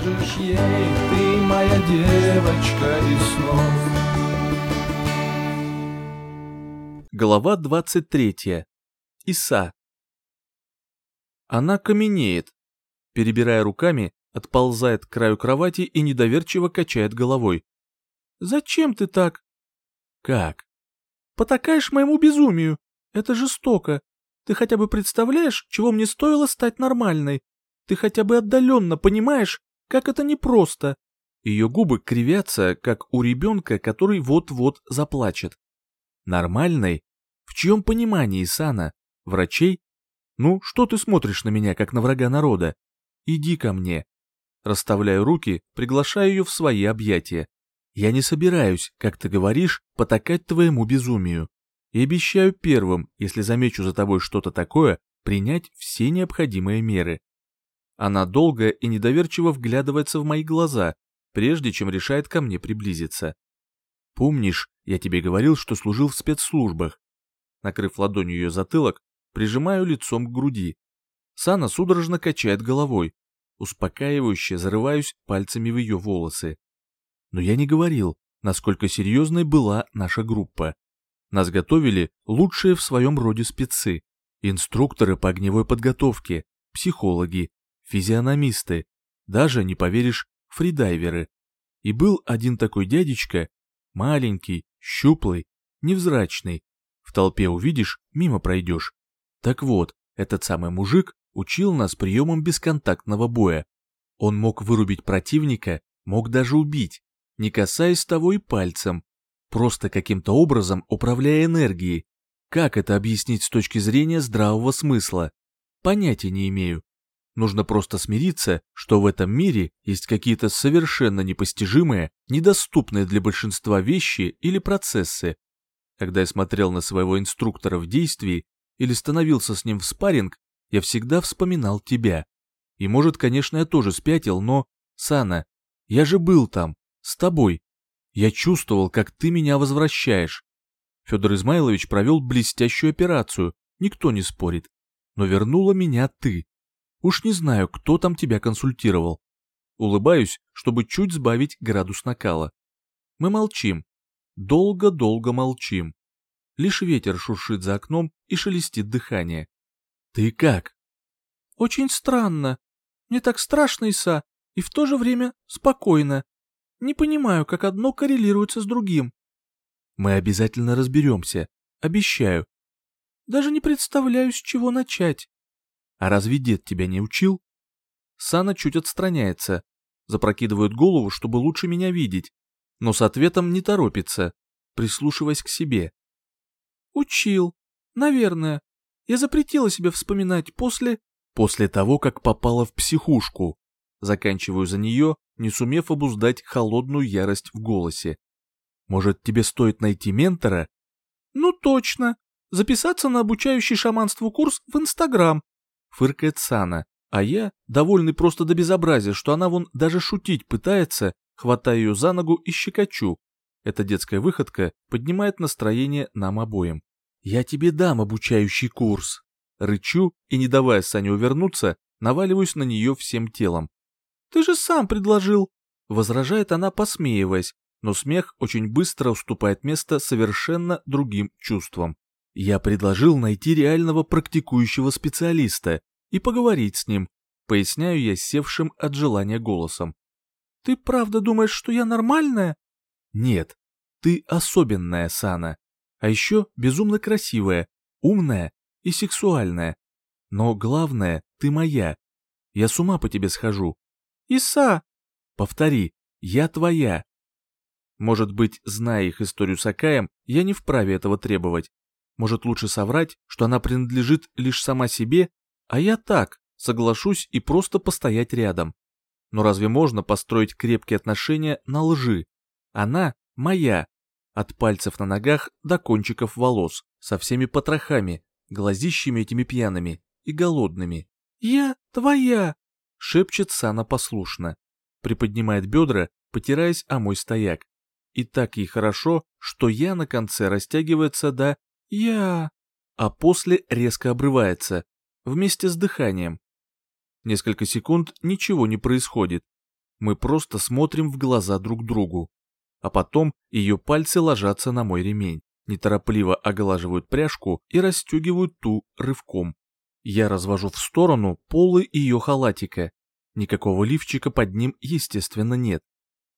скажешь ей, ты моя девочка из снов. Глава 23. Иса. Она каменеет. Перебирая руками, отползает к краю кровати и недоверчиво качает головой. «Зачем ты так?» «Как?» «Потакаешь моему безумию. Это жестоко. Ты хотя бы представляешь, чего мне стоило стать нормальной? Ты хотя бы отдаленно понимаешь, как это непросто?» Ее губы кривятся, как у ребенка, который вот-вот заплачет. «Нормальной? В чьем понимании, Сана? Врачей? Ну, что ты смотришь на меня, как на врага народа? Иди ко мне». Расставляю руки, приглашаю ее в свои объятия. Я не собираюсь, как ты говоришь, потакать твоему безумию. И обещаю первым, если замечу за тобой что-то такое, принять все необходимые меры. Она долго и недоверчиво вглядывается в мои глаза, прежде чем решает ко мне приблизиться. Помнишь, я тебе говорил, что служил в спецслужбах? Накрыв ладонью ее затылок, прижимаю лицом к груди. Сана судорожно качает головой. Успокаивающе зарываюсь пальцами в ее волосы. Но я не говорил, насколько серьезной была наша группа. Нас готовили лучшие в своем роде спецы, инструкторы по огневой подготовке, психологи, физиономисты, даже, не поверишь, фридайверы. И был один такой дядечка, маленький, щуплый, невзрачный. В толпе увидишь, мимо пройдешь. Так вот, этот самый мужик учил нас приемам бесконтактного боя. Он мог вырубить противника, мог даже убить, не касаясь того и пальцем, просто каким-то образом управляя энергией. Как это объяснить с точки зрения здравого смысла? Понятия не имею. Нужно просто смириться, что в этом мире есть какие-то совершенно непостижимые, недоступные для большинства вещи или процессы. Когда я смотрел на своего инструктора в действии или становился с ним в спарринг, я всегда вспоминал тебя. И может, конечно, я тоже спятил, но, Сана, я же был там, с тобой. Я чувствовал, как ты меня возвращаешь. Федор Измайлович провел блестящую операцию, никто не спорит. Но вернула меня ты. Уж не знаю, кто там тебя консультировал. Улыбаюсь, чтобы чуть сбавить градус накала. Мы молчим. Долго-долго молчим. Лишь ветер шуршит за окном и шелестит дыхание. Ты как? Очень странно. Мне так страшно, Иса, и в то же время спокойно. Не понимаю, как одно коррелируется с другим. Мы обязательно разберемся. Обещаю. Даже не представляю, с чего начать. А разве дед тебя не учил? Сана чуть отстраняется, запрокидывает голову, чтобы лучше меня видеть, но с ответом не торопится, прислушиваясь к себе. Учил. Наверное. Я запретила себе вспоминать после... После того, как попала в психушку. Заканчиваю за нее, не сумев обуздать холодную ярость в голосе. Может, тебе стоит найти ментора? Ну точно. Записаться на обучающий шаманству курс в Инстаграм. Фыркает Сана, а я, довольный просто до безобразия, что она вон даже шутить пытается, хватаю ее за ногу и щекочу. Эта детская выходка поднимает настроение нам обоим. «Я тебе дам обучающий курс!» Рычу и, не давая Сане увернуться, наваливаюсь на нее всем телом. «Ты же сам предложил!» Возражает она, посмеиваясь, но смех очень быстро уступает место совершенно другим чувствам. Я предложил найти реального практикующего специалиста и поговорить с ним, поясняю я севшим от желания голосом. «Ты правда думаешь, что я нормальная?» «Нет, ты особенная, Сана. А еще безумно красивая, умная и сексуальная. Но главное, ты моя. Я с ума по тебе схожу. Иса! Повтори, я твоя. Может быть, зная их историю с Акаем, я не вправе этого требовать. Может, лучше соврать, что она принадлежит лишь сама себе, а я так, соглашусь и просто постоять рядом. Но разве можно построить крепкие отношения на лжи? Она моя, от пальцев на ногах до кончиков волос, со всеми потрохами, глазищами этими пьяными и голодными. «Я твоя!» — шепчет Сана послушно. Приподнимает бедра, потираясь о мой стояк. И так ей хорошо, что я на конце растягивается до «я», а после резко обрывается, вместе с дыханием. Несколько секунд ничего не происходит. Мы просто смотрим в глаза друг другу. А потом ее пальцы ложатся на мой ремень, неторопливо оглаживают пряжку и расстегивают ту рывком. Я развожу в сторону полы ее халатика. Никакого лифчика под ним, естественно, нет.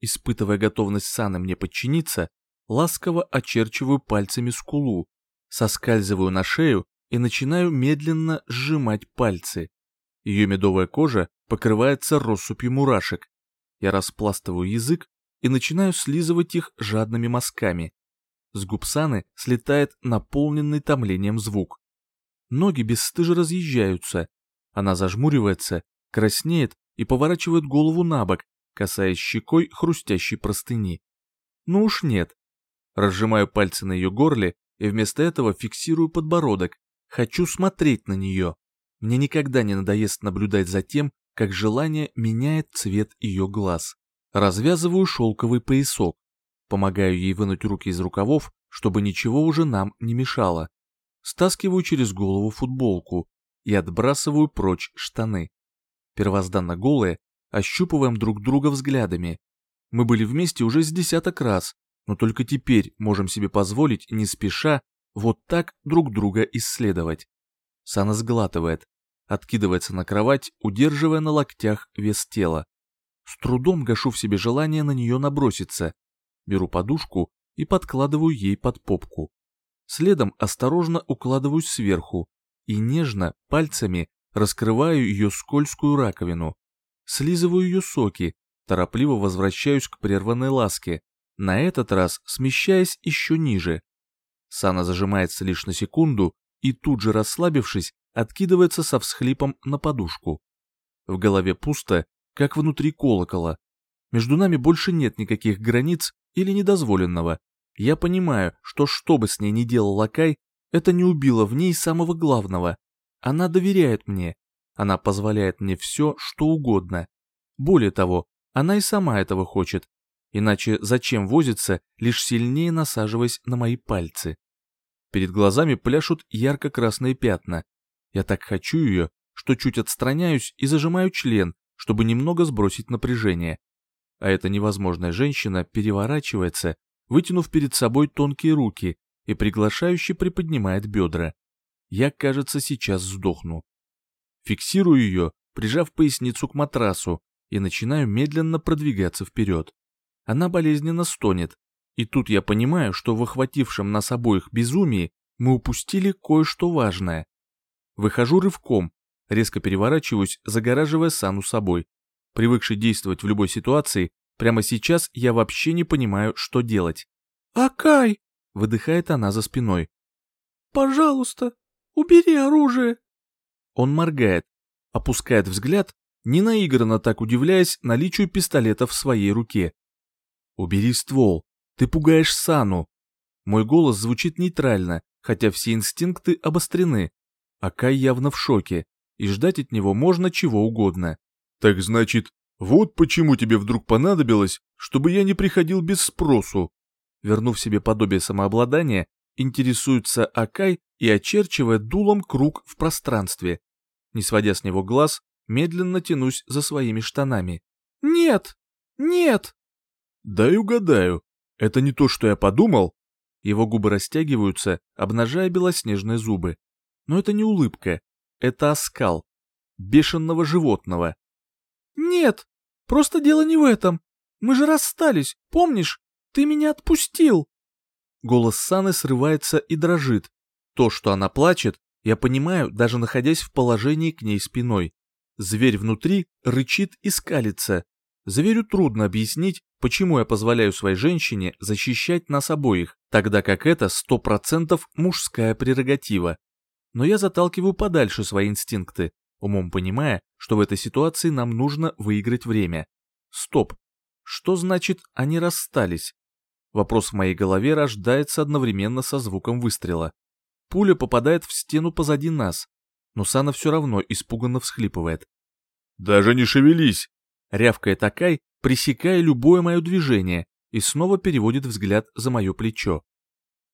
Испытывая готовность Саны мне подчиниться, ласково очерчиваю пальцами скулу, соскальзываю на шею и начинаю медленно сжимать пальцы. Ее медовая кожа покрывается россыпью мурашек. Я распластываю язык и начинаю слизывать их жадными мазками. С губ Саны слетает наполненный томлением звук. Ноги бесстыже разъезжаются. Она зажмуривается, краснеет и поворачивает голову на бок, касаясь щекой хрустящей простыни. Ну уж нет. Разжимаю пальцы на ее горле и вместо этого фиксирую подбородок. Хочу смотреть на нее. Мне никогда не надоест наблюдать за тем, как желание меняет цвет ее глаз. Развязываю шелковый поясок. Помогаю ей вынуть руки из рукавов, чтобы ничего уже нам не мешало. Стаскиваю через голову футболку и отбрасываю прочь штаны. Первозданно голые, ощупываем друг друга взглядами. Мы были вместе уже с десяток раз, но только теперь можем себе позволить, не спеша, вот так друг друга исследовать. Сана сглатывает, откидывается на кровать, удерживая на локтях вес тела. С трудом гашу в себе желание на нее наброситься. Беру подушку и подкладываю ей под попку. Следом осторожно укладываюсь сверху и нежно пальцами раскрываю ее скользкую раковину. Слизываю ее соки, торопливо возвращаюсь к прерванной ласке, на этот раз смещаясь еще ниже. Сана зажимается лишь на секунду и тут же расслабившись, откидывается со всхлипом на подушку. В голове пусто, как внутри колокола. Между нами больше нет никаких границ или недозволенного. Я понимаю, что что бы с ней ни делал Лакай, это не убило в ней самого главного. Она доверяет мне. Она позволяет мне все, что угодно. Более того, она и сама этого хочет. Иначе зачем возиться, лишь сильнее насаживаясь на мои пальцы? Перед глазами пляшут ярко-красные пятна. Я так хочу ее, что чуть отстраняюсь и зажимаю член, чтобы немного сбросить напряжение. А эта невозможная женщина переворачивается, вытянув перед собой тонкие руки и приглашающе приподнимает бедра. Я, кажется, сейчас сдохну. Фиксирую ее, прижав поясницу к матрасу, и начинаю медленно продвигаться вперед. Она болезненно стонет, и тут я понимаю, что в охватившем нас обоих безумии мы упустили кое-что важное. Выхожу рывком, резко переворачиваюсь, загораживая Сану собой. Привыкший действовать в любой ситуации, прямо сейчас я вообще не понимаю, что делать. «Акай!» — выдыхает она за спиной. «Пожалуйста, убери оружие!» Он моргает, опускает взгляд, не наигранно так удивляясь наличию пистолета в своей руке. «Убери ствол, ты пугаешь Сану!» Мой голос звучит нейтрально, хотя все инстинкты обострены. Акай явно в шоке, и ждать от него можно чего угодно. «Так значит, вот почему тебе вдруг понадобилось, чтобы я не приходил без спросу?» Вернув себе подобие самообладания, интересуется Акай и очерчивает дулом круг в пространстве. Не сводя с него глаз, медленно тянусь за своими штанами. «Нет! Нет!» «Дай угадаю, это не то, что я подумал?» Его губы растягиваются, обнажая белоснежные зубы. Но это не улыбка, это оскал. Бешеного животного. «Нет, просто дело не в этом. Мы же расстались, помнишь? Ты меня отпустил!» Голос Саны срывается и дрожит. То, что она плачет, я понимаю, даже находясь в положении к ней спиной. Зверь внутри рычит и скалится, Зверю трудно объяснить, почему я позволяю своей женщине защищать нас обоих, тогда как это сто процентов мужская прерогатива. Но я заталкиваю подальше свои инстинкты, умом понимая, что в этой ситуации нам нужно выиграть время. Стоп. Что значит они расстались? Вопрос в моей голове рождается одновременно со звуком выстрела. Пуля попадает в стену позади нас, но Сана все равно испуганно всхлипывает. «Даже не шевелись!» Рявкает Акай, пресекая любое мое движение, и снова переводит взгляд за мое плечо.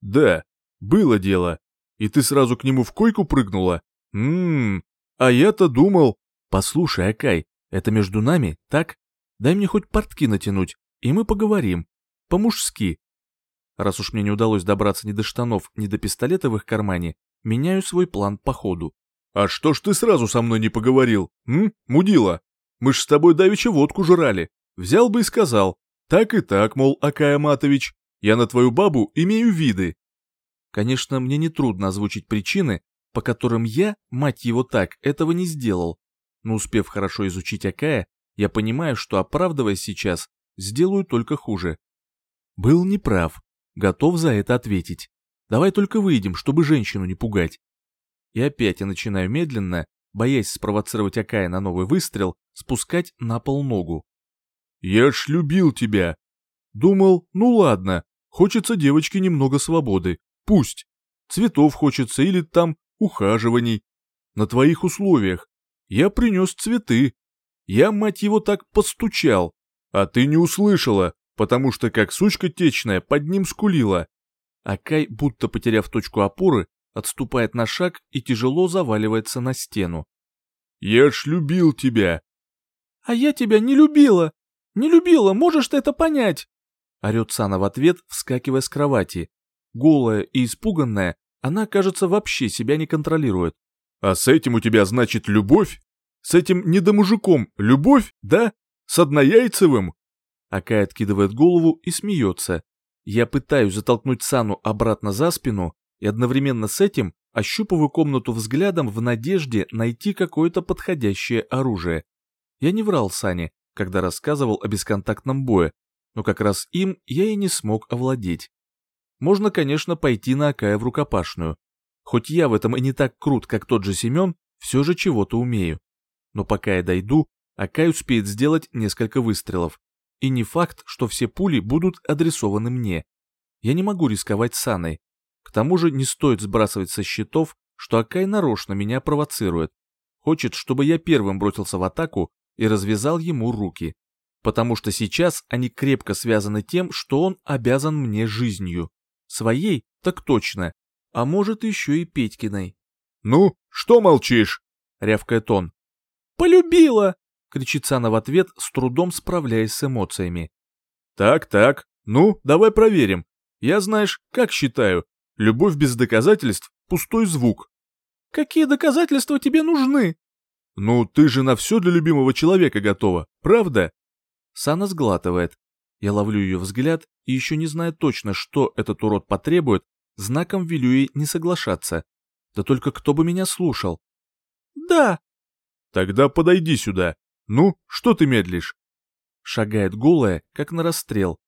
«Да, было дело. И ты сразу к нему в койку прыгнула? Ммм, а я-то думал...» «Послушай, Акай, это между нами, так? Дай мне хоть портки натянуть, и мы поговорим. По-мужски. Раз уж мне не удалось добраться ни до штанов, ни до пистолета в их кармане, меняю свой план по ходу. «А что ж ты сразу со мной не поговорил, м, мудила? Мы ж с тобой давеча водку жрали. Взял бы и сказал, так и так, мол, Акая Матович, я на твою бабу имею виды». Конечно, мне нетрудно озвучить причины, по которым я, мать его так, этого не сделал. Но успев хорошо изучить Акая, я понимаю, что оправдываясь сейчас, сделаю только хуже. Был неправ, готов за это ответить. Давай только выйдем, чтобы женщину не пугать. И опять я начинаю медленно, боясь спровоцировать Акая на новый выстрел, спускать на пол ногу. «Я ж любил тебя!» Думал, ну ладно, хочется девочке немного свободы, пусть. Цветов хочется или там ухаживаний. На твоих условиях. Я принес цветы. Я, мать его, так постучал. А ты не услышала, потому что как сучка течная под ним скулила. Акай, будто потеряв точку опоры, отступает на шаг и тяжело заваливается на стену. «Я ж любил тебя!» «А я тебя не любила! Не любила, можешь ты это понять!» Орет Сана в ответ, вскакивая с кровати. Голая и испуганная, она, кажется, вообще себя не контролирует. «А с этим у тебя, значит, любовь? С этим недомужиком любовь, да? С однояйцевым?» Акай откидывает голову и смеется. Я пытаюсь затолкнуть Сану обратно за спину и одновременно с этим ощупываю комнату взглядом в надежде найти какое-то подходящее оружие. Я не врал Сане, когда рассказывал о бесконтактном бое, но как раз им я и не смог овладеть. Можно, конечно, пойти на Акая в рукопашную. Хоть я в этом и не так крут, как тот же Семен, все же чего-то умею. Но пока я дойду, Акай успеет сделать несколько выстрелов. И не факт, что все пули будут адресованы мне. Я не могу рисковать Саной. К тому же не стоит сбрасывать со счетов, что Акай нарочно меня провоцирует. Хочет, чтобы я первым бросился в атаку и развязал ему руки. Потому что сейчас они крепко связаны тем, что он обязан мне жизнью. Своей, так точно. А может еще и Петькиной. «Ну, что молчишь?» — рявкает он. «Полюбила!» кричит Сана в ответ, с трудом справляясь с эмоциями. Так, так, ну, давай проверим. Я, знаешь, как считаю, любовь без доказательств — пустой звук. Какие доказательства тебе нужны? Ну, ты же на все для любимого человека готова, правда? Сана сглатывает. Я ловлю ее взгляд и еще не зная точно, что этот урод потребует, знаком велю ей не соглашаться. Да только кто бы меня слушал? Да. Тогда подойди сюда. «Ну, что ты медлишь?» Шагает голая, как на расстрел.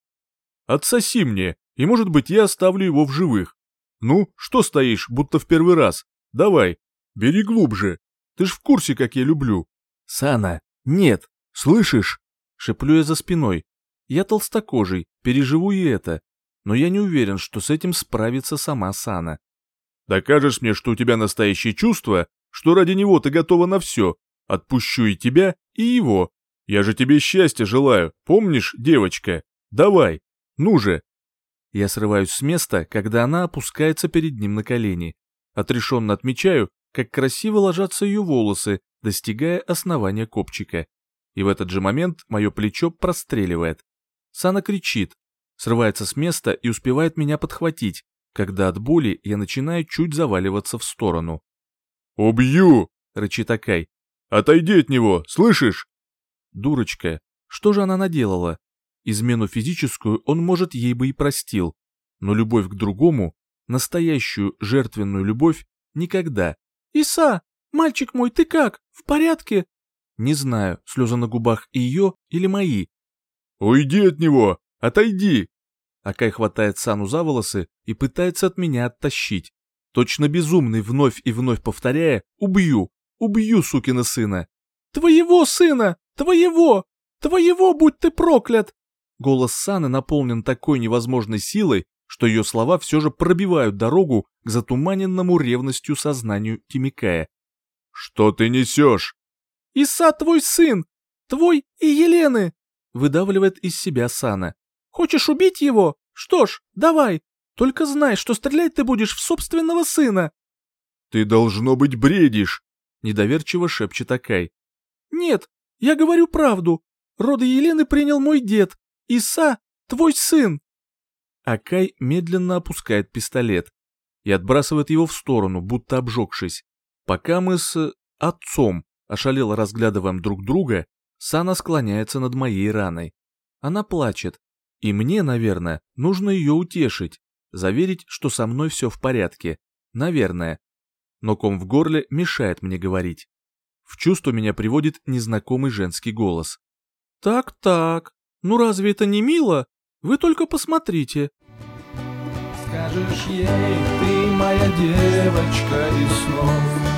«Отсоси мне, и, может быть, я оставлю его в живых. Ну, что стоишь, будто в первый раз? Давай, бери глубже. Ты ж в курсе, как я люблю». «Сана, нет, слышишь?» Шеплю я за спиной. Я толстокожий, переживу и это. Но я не уверен, что с этим справится сама Сана. «Докажешь мне, что у тебя настоящее чувство, что ради него ты готова на все, Отпущу и тебя, и его. Я же тебе счастья желаю, помнишь, девочка? Давай, ну же!» Я срываюсь с места, когда она опускается перед ним на колени. Отрешенно отмечаю, как красиво ложатся ее волосы, достигая основания копчика. И в этот же момент мое плечо простреливает. Сана кричит, срывается с места и успевает меня подхватить, когда от боли я начинаю чуть заваливаться в сторону. «Убью!» — рычит Акай. Отойди от него, слышишь?» Дурочка, что же она наделала? Измену физическую он, может, ей бы и простил, но любовь к другому, настоящую жертвенную любовь, никогда. «Иса, мальчик мой, ты как? В порядке?» Не знаю, слезы на губах ее или мои. «Уйди от него! Отойди!» Акай хватает Сану за волосы и пытается от меня оттащить. Точно безумный, вновь и вновь повторяя «убью, Убью сукина сына. Твоего сына! Твоего! Твоего, будь ты проклят! Голос Саны наполнен такой невозможной силой, что ее слова все же пробивают дорогу к затуманенному ревностью сознанию Тимикая. «Что ты несешь?» «Иса твой сын! Твой и Елены!» выдавливает из себя Сана. «Хочешь убить его? Что ж, давай! Только знай, что стрелять ты будешь в собственного сына!» «Ты, должно быть, бредишь!» недоверчиво шепчет Акай. «Нет, я говорю правду. Роды Елены принял мой дед. Иса, твой сын. Акай медленно опускает пистолет и отбрасывает его в сторону, будто обжегшись. Пока мы с отцом ошалело разглядываем друг друга, Сана склоняется над моей раной. Она плачет, и мне, наверное, нужно ее утешить, заверить, что со мной все в порядке. Наверное. Но ком в горле мешает мне говорить. В чувство меня приводит незнакомый женский голос. «Так-так, ну разве это не мило? Вы только посмотрите». Скажешь ей, ты моя девочка из снов,